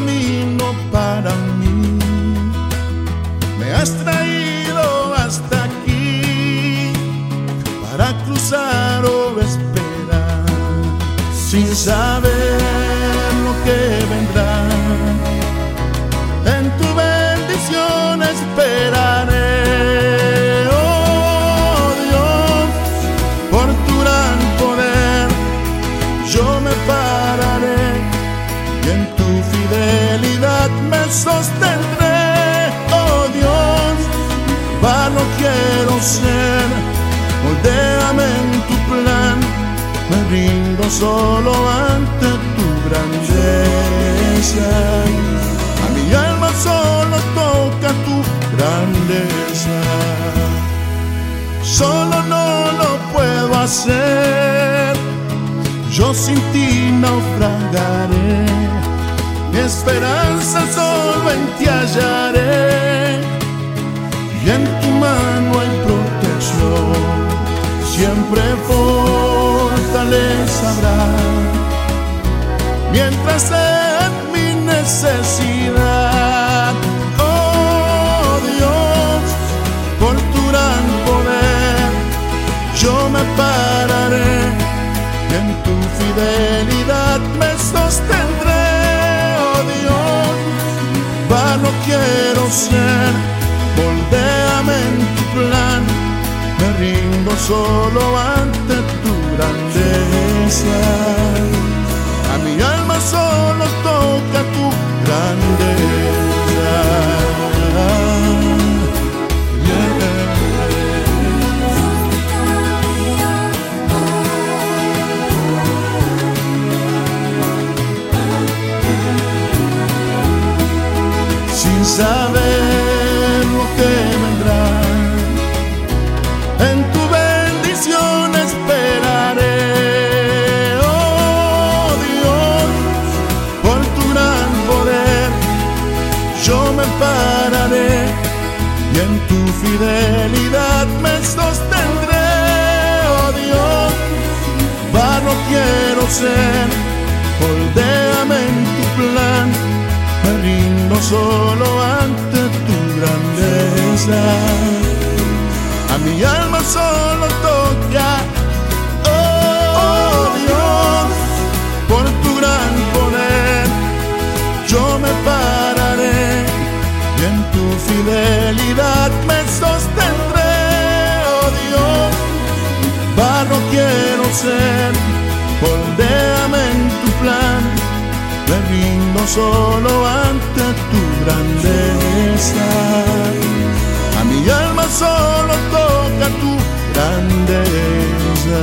camino para mí. Me has traído hasta aquí para cruzar o esperar sin saber lo que vendrá. En tu bendición esperaré. Oh Dios, por tu gran poder, yo me pararé en tu fidelidad me sostendré, oh Dios, vano quiero ser, moldeame en tu plan, me rindo solo ante tu grandeza. A mi alma solo toca tu grandeza. Solo no lo puedo hacer. Yo sin ti naufragaré. Esperanza solo en ti hallaré. Y en tu mano hay protección. Siempre fortaleza habrá. Mientras en mi necesidad, oh Dios, por tu gran poder, yo me pararé en tu fidelidad ser, en tu plan, me rindo solo ante tu grandeza. Sin saber lo que vendrá, en tu bendición esperaré. Oh Dios, por tu gran poder, yo me pararé y en tu fidelidad me sostendré. Oh Dios, vano quiero ser, moldeame fidelidad me sostendré, oh Dios, barro quiero ser, moldeame en tu plan, me rindo solo ante tu grandeza. A mi alma solo toca tu grandeza.